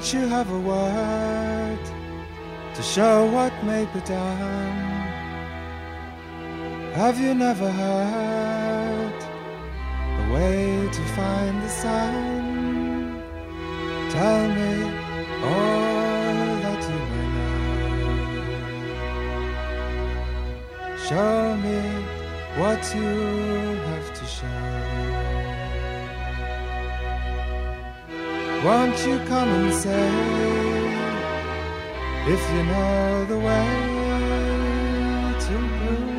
Don't you have a word to show what may be done? Have you never heard a way to find the sun? Tell me all that you may know. Show me what you have to show. Won't you come and say if you know the way to blue?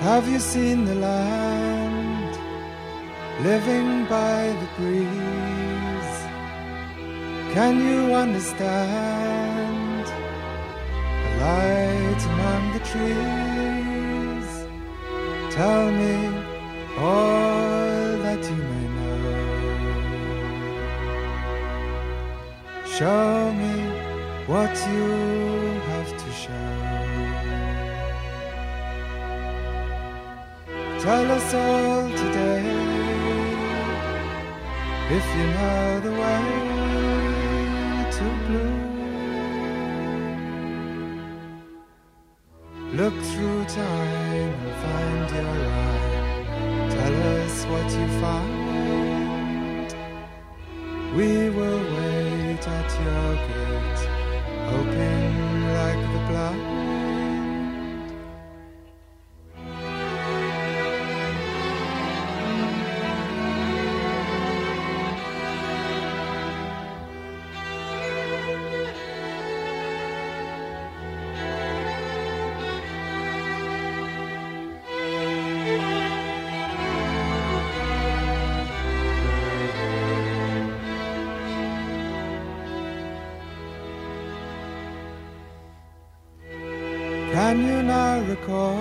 Have you seen the land living by the breeze? Can you understand the light among the trees? Tell me Show me what you have to show. Tell us all today if you know the way to blue. Look through time and find your eye. Tell us what you find. We will at your gate, open like the blind. Now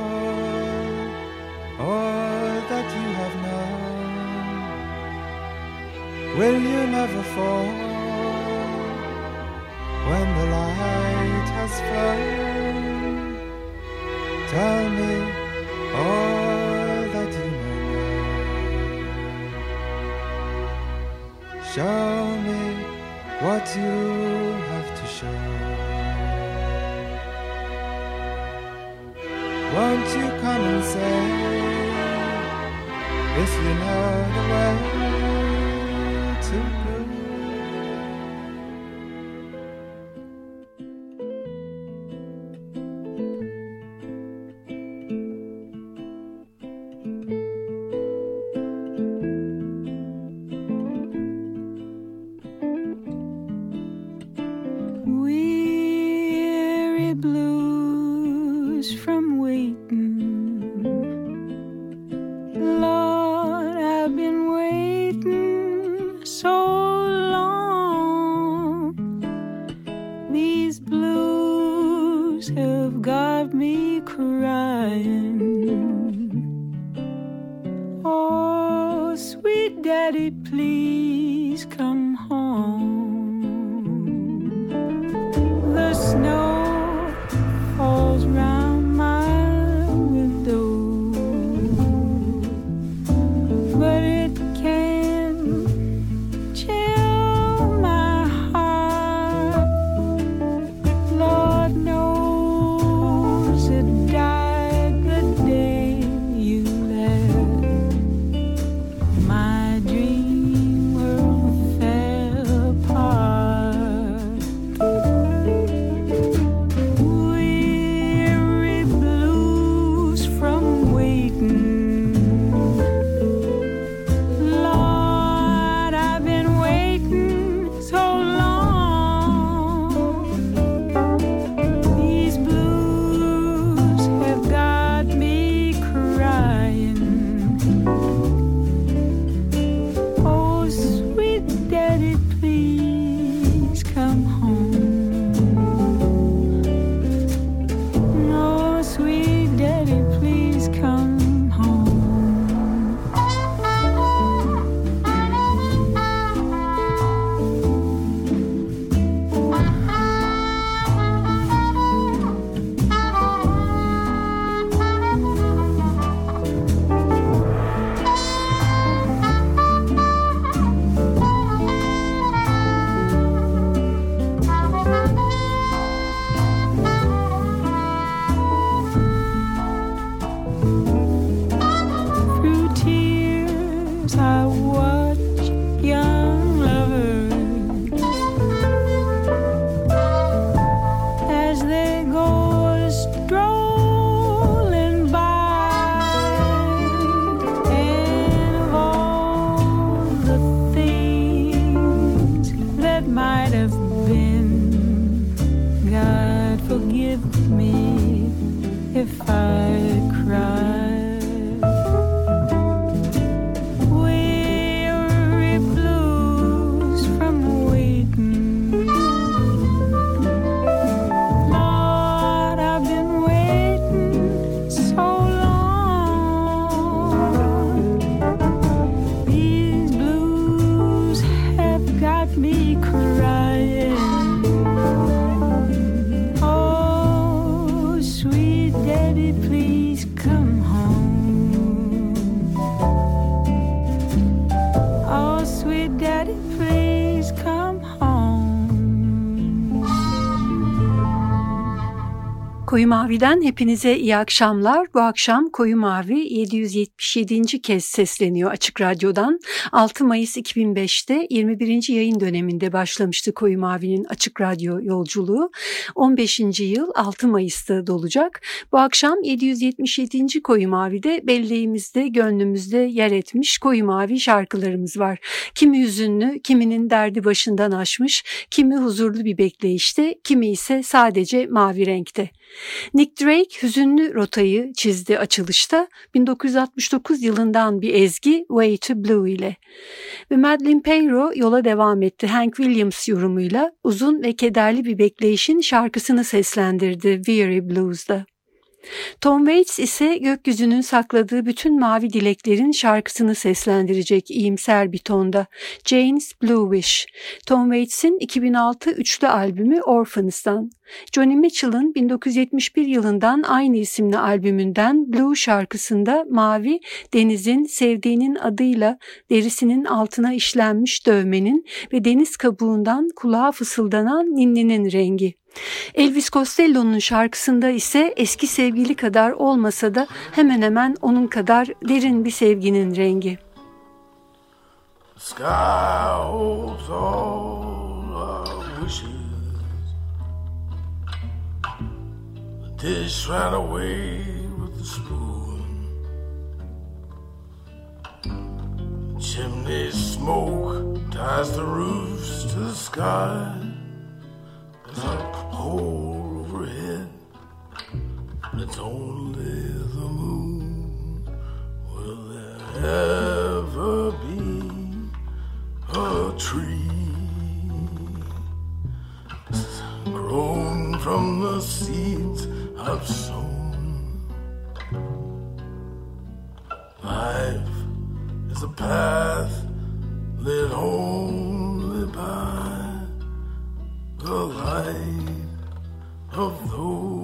Koyu Mavi'den hepinize iyi akşamlar. Bu akşam Koyu Mavi 777. kez sesleniyor Açık Radyo'dan. 6 Mayıs 2005'te 21. yayın döneminde başlamıştı Koyu Mavi'nin Açık Radyo yolculuğu. 15. yıl 6 Mayıs'ta dolacak. Bu akşam 777. Koyu Mavi'de belleğimizde, gönlümüzde yer etmiş Koyu Mavi şarkılarımız var. Kimi hüzünlü, kiminin derdi başından aşmış, kimi huzurlu bir bekleyişte, kimi ise sadece mavi renkte. Nick Drake hüzünlü rotayı çizdi açılışta 1969 yılından bir ezgi Way to Blue ile. Ve Madeline Peyro yola devam etti Hank Williams yorumuyla uzun ve kederli bir bekleyişin şarkısını seslendirdi Weary Blues'da. Tom Waits ise gökyüzünün sakladığı bütün mavi dileklerin şarkısını seslendirecek iyimser bir tonda. Jane's Blue Wish, Tom Waits'in 2006 üçlü albümü Orphans'tan. Johnny Mitchell'ın 1971 yılından aynı isimli albümünden Blue şarkısında mavi denizin sevdiğinin adıyla derisinin altına işlenmiş dövmenin ve deniz kabuğundan kulağa fısıldanan ninninin rengi. Elvis Costello'nun şarkısında ise eski sevgili kadar olmasa da hemen hemen onun kadar derin bir sevginin rengi. Dish ran away with the spoon. Chimney smoke ties the roofs to the sky. A hole overhead. It's only the moon. Will there ever be a tree grown from the seeds I've sown? Life is a path lit only by the light of those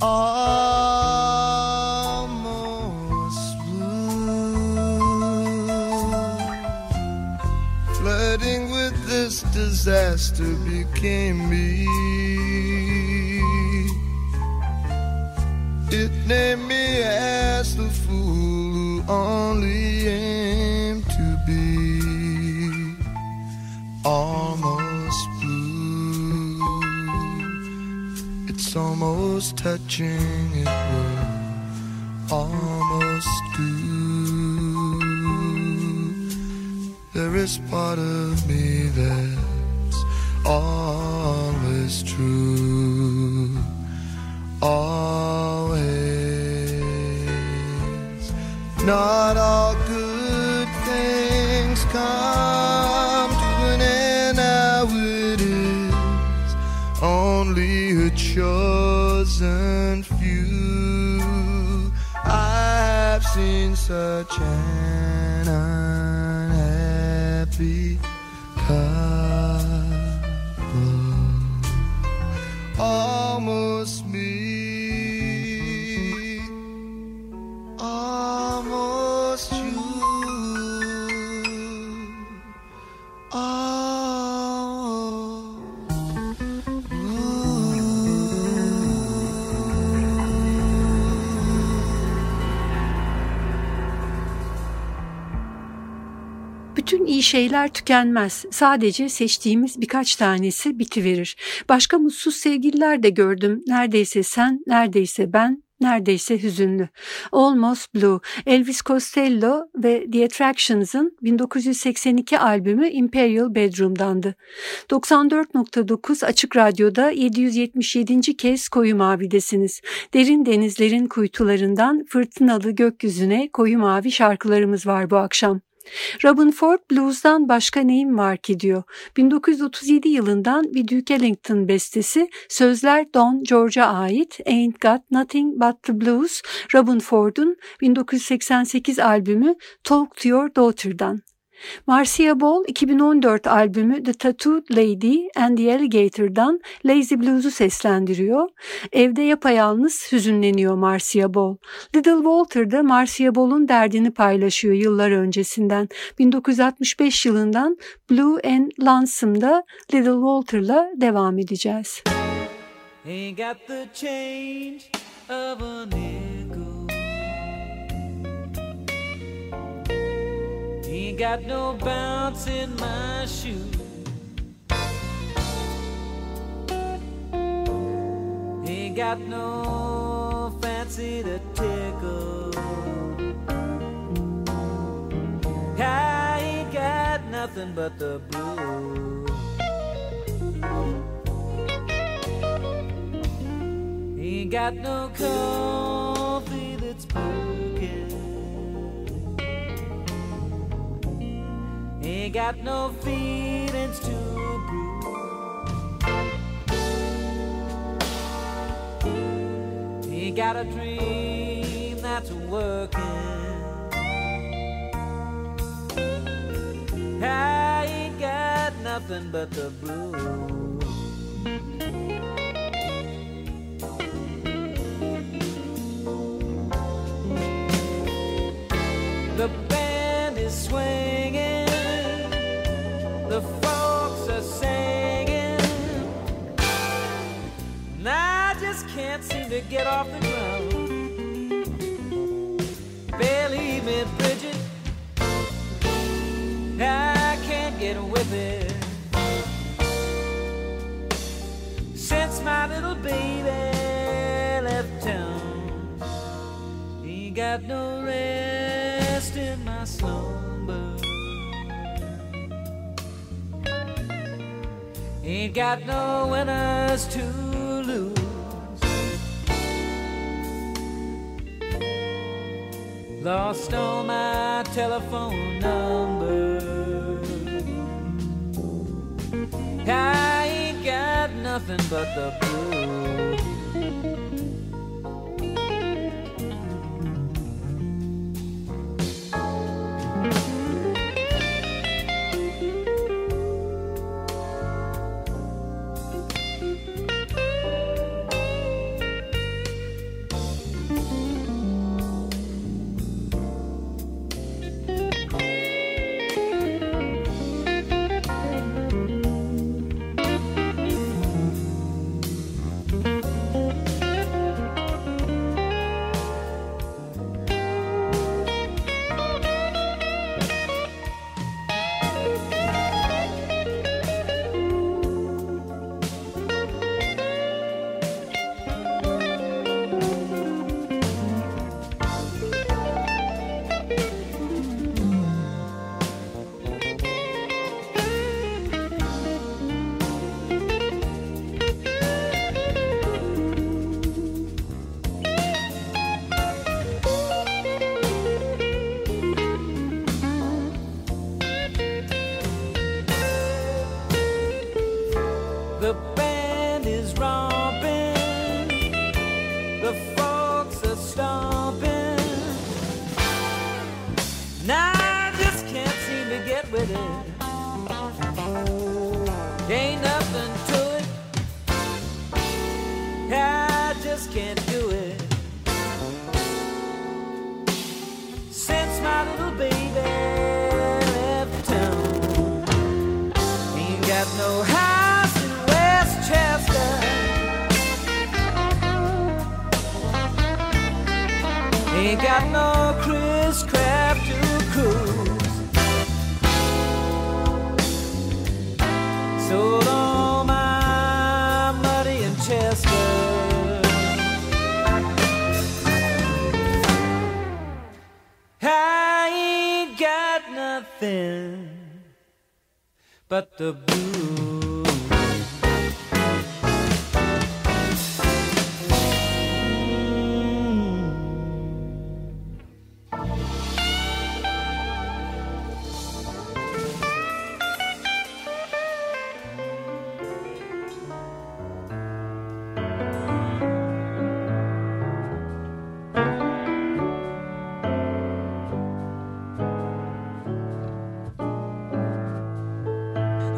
almost blue. Flirting with this disaster became me. It named wishing it were almost due. There is part of me that's always true. şeyler tükenmez. Sadece seçtiğimiz birkaç tanesi bitiverir. Başka mutsuz sevgililer de gördüm. Neredeyse sen, neredeyse ben, neredeyse hüzünlü. Almost Blue, Elvis Costello ve The Attractions'ın 1982 albümü Imperial Bedroom'dandı. 94.9 Açık Radyo'da 777. kez Koyu Mavi'desiniz. Derin denizlerin kuytularından fırtınalı gökyüzüne Koyu Mavi şarkılarımız var bu akşam. Robin Ford blues'dan başka neyim var ki diyor. 1937 yılından bir Duke Ellington bestesi sözler Don George'a ait Ain't Got Nothing But The Blues Robin Ford'un 1988 albümü Talk To Your Daughter'dan. Marcia Ball 2014 albümü The Tattooed Lady and the Alligator'dan Lazy Blues'u seslendiriyor. Evde yapayalnız hüzünleniyor Marcia Ball. Little Walter da Marcia Ball'un derdini paylaşıyor yıllar öncesinden. 1965 yılından Blue and Lonesome'da Little Walter'la devam edeceğiz. Ain't got the change of a got no bounce in my shoe. Ain't got no fancy to tickle. I ain't got nothing but the blues. Ain't got no coffee that's broken. Ain't got no feelings to prove. Ain't got a dream that's working. I ain't got nothing but the blues. To get off the ground. Believe me, Bridget, I can't get with it. Since my little baby left town, ain't got no rest in my slumber. Ain't got no winners to Lost all my telephone numbers. I ain't got nothing but the blues.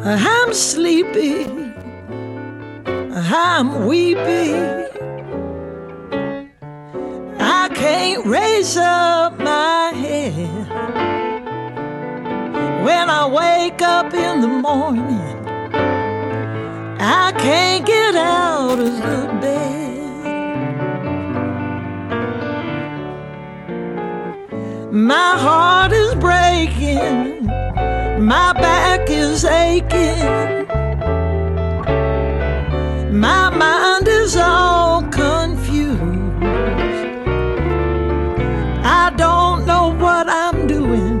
I'm sleepy. I'm weepy. I can't raise up my head. When I wake up in the morning, I can't get out of the bed. My heart is my back is aching. My mind is all confused. I don't know what I'm doing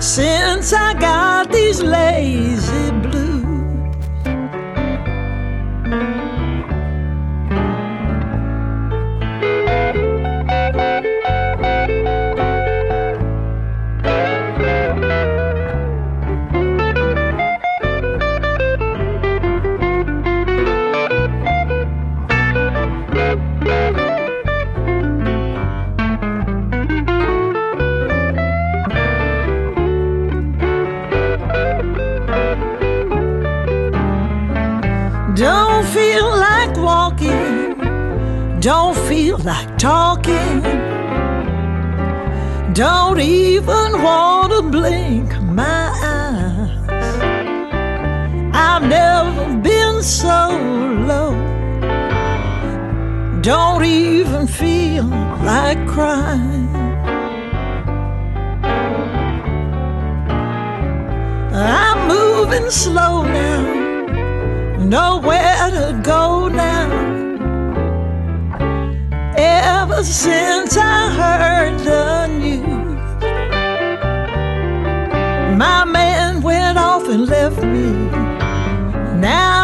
since I got these lazy Don't feel like talking. Don't even want to blink my eyes. I've never been so low. Don't even feel like crying. I'm moving slow now, nowhere ever since I heard the news. My man went off and left me. Now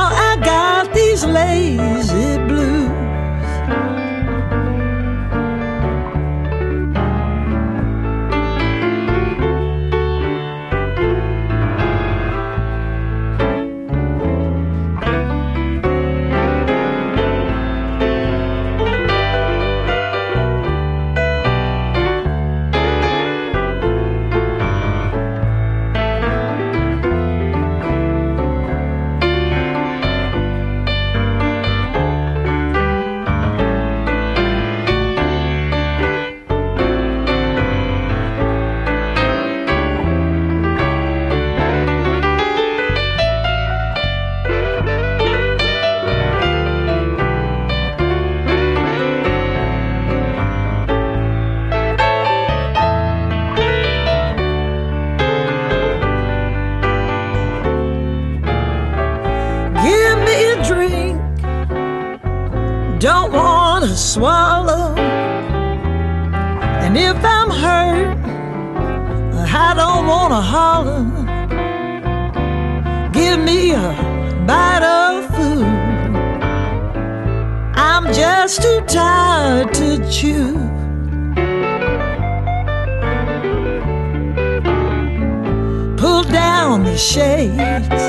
swallow. And if I'm hurt, I don't wanna holler. Give me a bite of food. I'm just too tired to chew. Pull down the shades,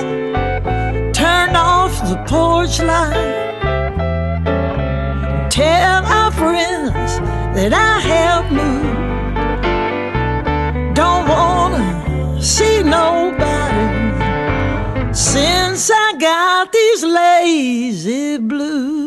turn off the porch light tell our friends that I have moved. Don't wanna see nobody since I got these lazy blues.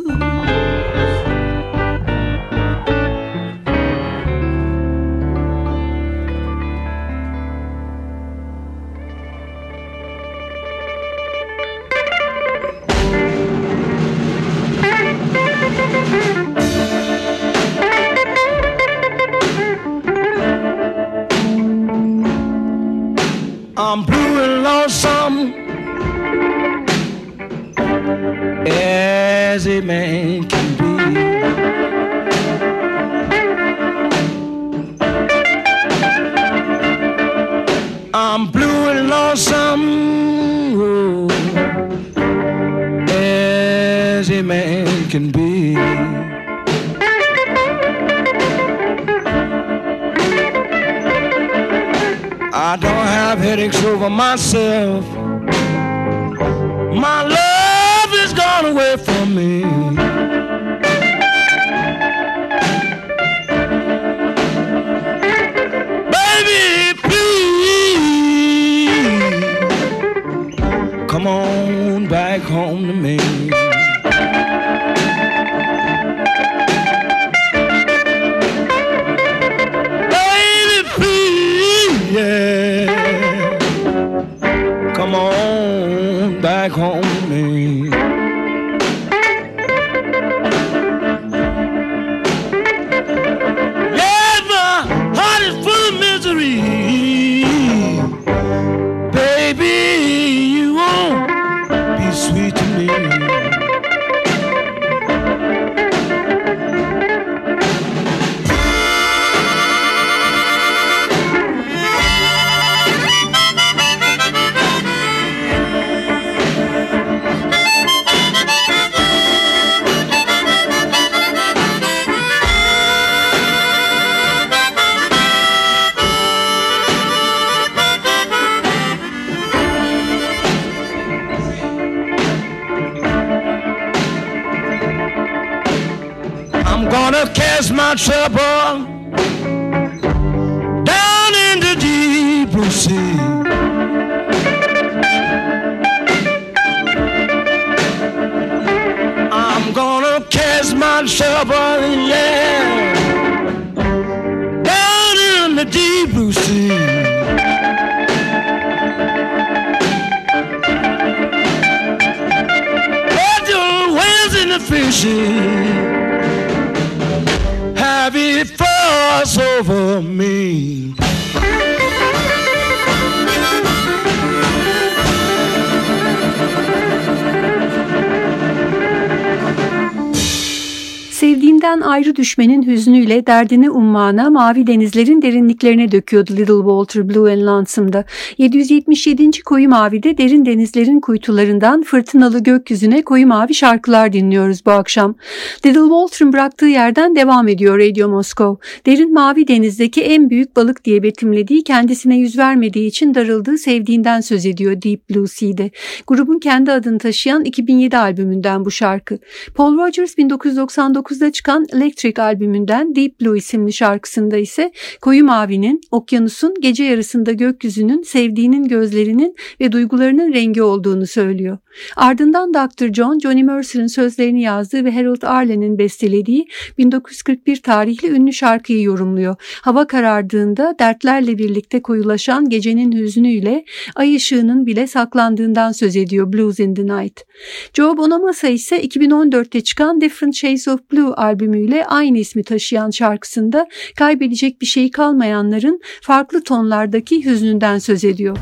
I'm blue and lonesome as a man can be. I'm blue and lonesome oh, as a man can be. I don't have headaches over myself. My love is gone away from me. Baby, please come on back home to me. düşmenin hüznü hüznüyle derdini ummana, mavi denizlerin derinliklerine döküyordu Little Walter Blue and Lonesome'da. 777. Koyu Mavi'de derin denizlerin kuytularından fırtınalı gökyüzüne koyu mavi şarkılar dinliyoruz bu akşam. Little Walter'ın bıraktığı yerden devam ediyor Radio Moskov. Derin mavi denizdeki en büyük balık diye betimlediği kendisine yüz vermediği için darıldığı sevdiğinden söz ediyor Deep Blue Sea'de. Grubun kendi adını taşıyan 2007 albümünden bu şarkı. Paul Rogers 1999 1999'da çıkan Electric albümünden Deep Blue isimli şarkısında ise koyu mavinin, okyanusun, gece yarısında gökyüzünün, sevdiğinin gözlerinin ve duygularının rengi olduğunu söylüyor. Ardından Dr. John, Johnny Mercer'ın sözlerini yazdığı ve Harold Arlen'in bestelediği 1941 tarihli ünlü şarkıyı yorumluyor. Hava karardığında dertlerle birlikte koyulaşan gecenin hüznüyle ay ışığının bile saklandığından söz ediyor Blues in the Night. Joe Bonamassa ise 2014'te çıkan Different Shades of Blue albümüyle aynı ismi taşıyan şarkısında kaybedecek bir şey kalmayanların farklı tonlardaki hüznünden söz ediyor.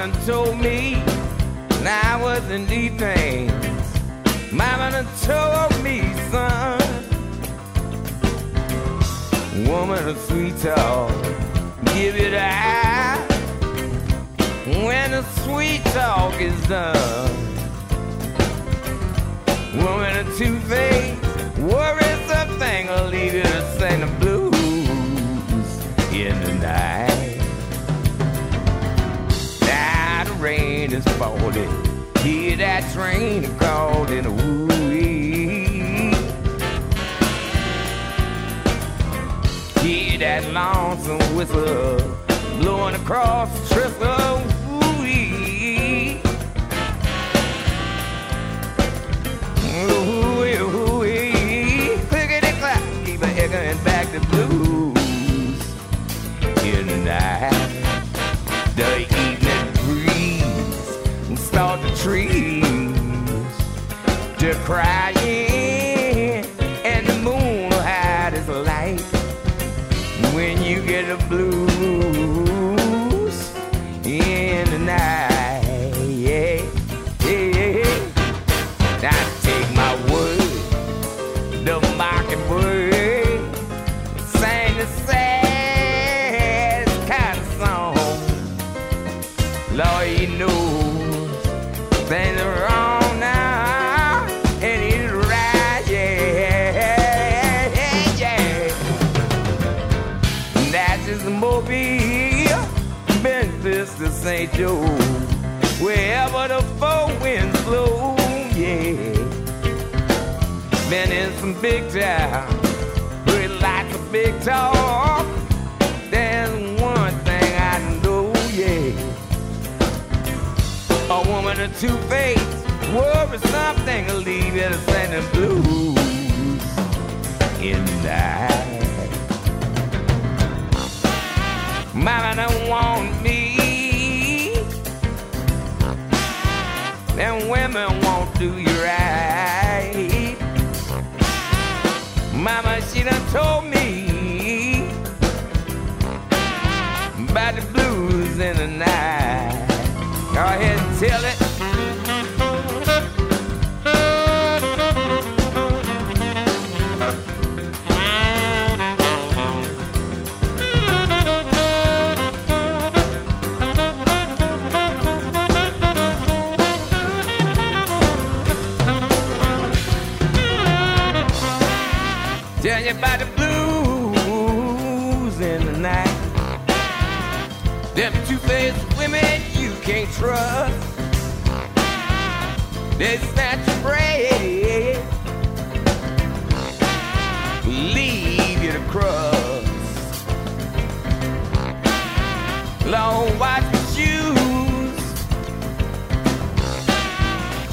done told me I wasn't these things. Mama told me, son. Woman, of sweet talk, give it a eye. When the sweet talk is done, woman, of two face, worries a thing, will leave you to sing the blues in the night. The rain is falling, hear that train calling, ooh Hear that lonesome whistle blowing across the trestle. Ooh-wee. Ooh-wee, ooh-wee. Clickety clap, keep echoing back the blues. In the night, trees. To crying, and the moon hide its light. When you get the blues And Mobile, Memphis to St. Joe, wherever the four winds blow, yeah. Been in some big town, with lots of big talk. There's one thing I know, yeah. A woman of two face, worry something will leave sing the blues in the. Mama don't want me. Them women won't do you right. Mama, she done told me about the blues in the night. Go ahead and tell it. Two-faced women you can't trust. They snatch your bread, leave you to crust. Long your shoes.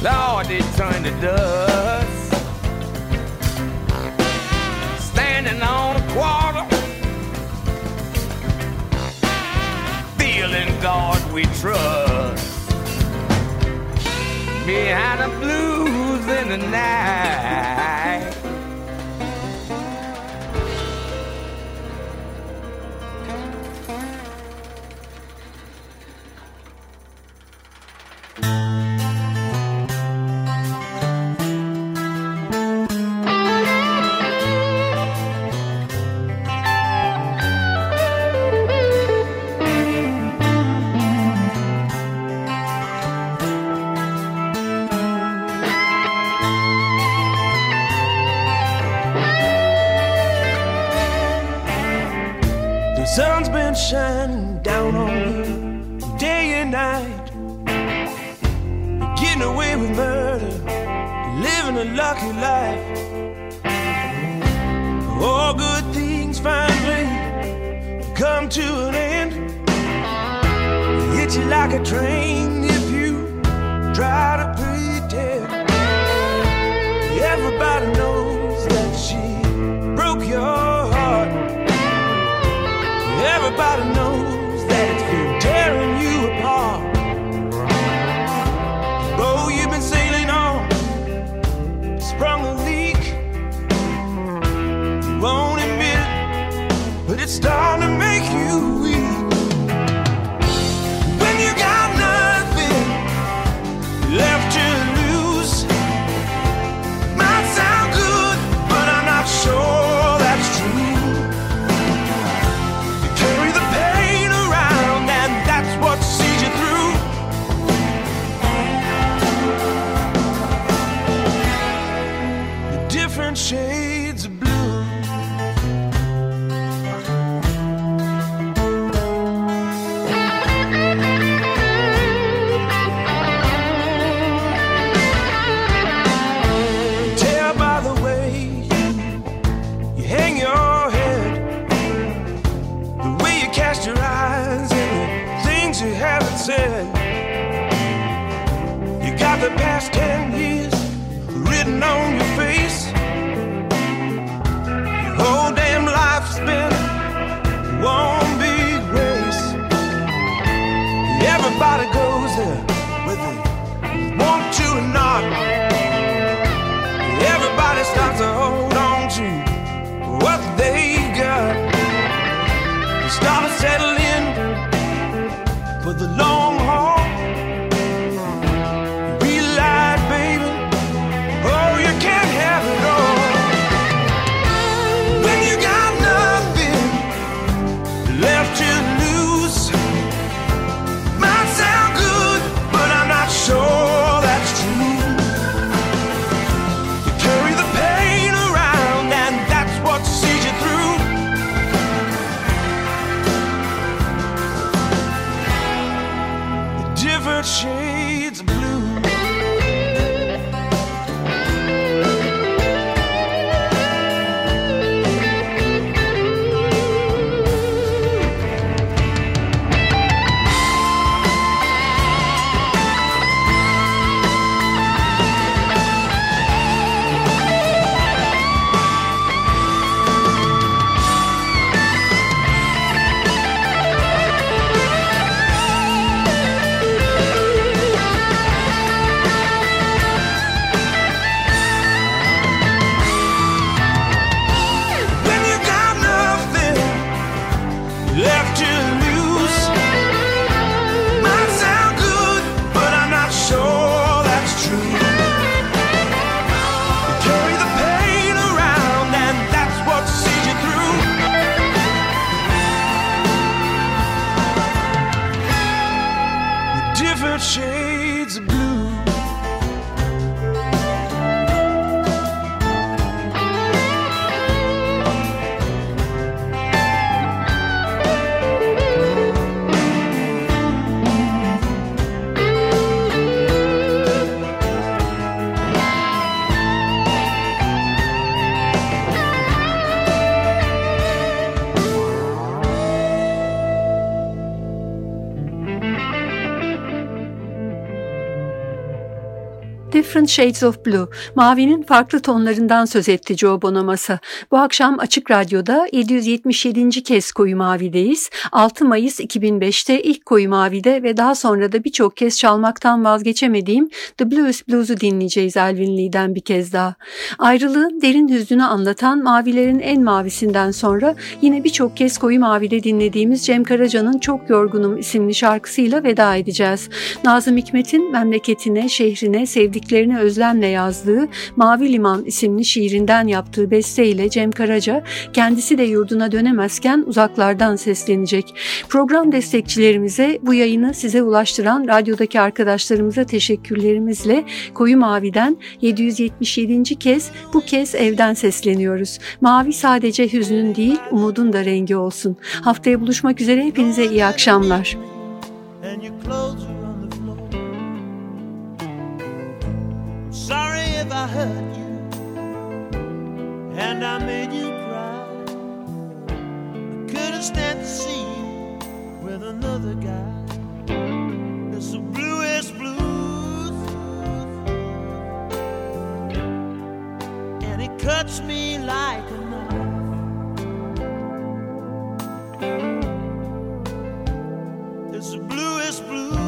Lord, they turn to dust. God we trust. Behind the blues in the night. different shades of blue. Settle Different Shades of Blue, mavinin farklı tonlarından söz etti Joe Bonamassa. Bu akşam Açık Radyo'da 777. kez Koyu Mavi'deyiz. 6 Mayıs 2005'te ilk Koyu Mavi'de ve daha sonra da birçok kez çalmaktan vazgeçemediğim The Blues Blues'u dinleyeceğiz Elvin Lee'den bir kez daha. Ayrılığın derin hüznünü anlatan Mavilerin en mavisinden sonra yine birçok kez Koyu Mavi'de dinlediğimiz Cem Karaca'nın Çok Yorgunum isimli şarkısıyla veda edeceğiz. Nazım Hikmet'in memleketine, şehrine, sevdiklerine özlemle yazdığı Mavi Liman isimli şiirinden yaptığı besteyle Cem Karaca kendisi de yurduna dönemezken uzaklardan seslenecek. Program destekçilerimize bu yayını size ulaştıran radyodaki arkadaşlarımıza teşekkürlerimizle Koyu Mavi'den 777. kez bu kez evden sesleniyoruz. Mavi sadece hüznün değil umudun da rengi olsun. Haftaya buluşmak üzere hepinize iyi akşamlar. and your clothes if I hurt you and I made you cry. I couldn't stand to see you with another guy. It's the bluest blues, and it cuts me like a knife. It's the bluest blue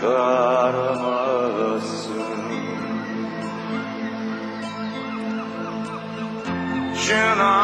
Karamazsın Şuna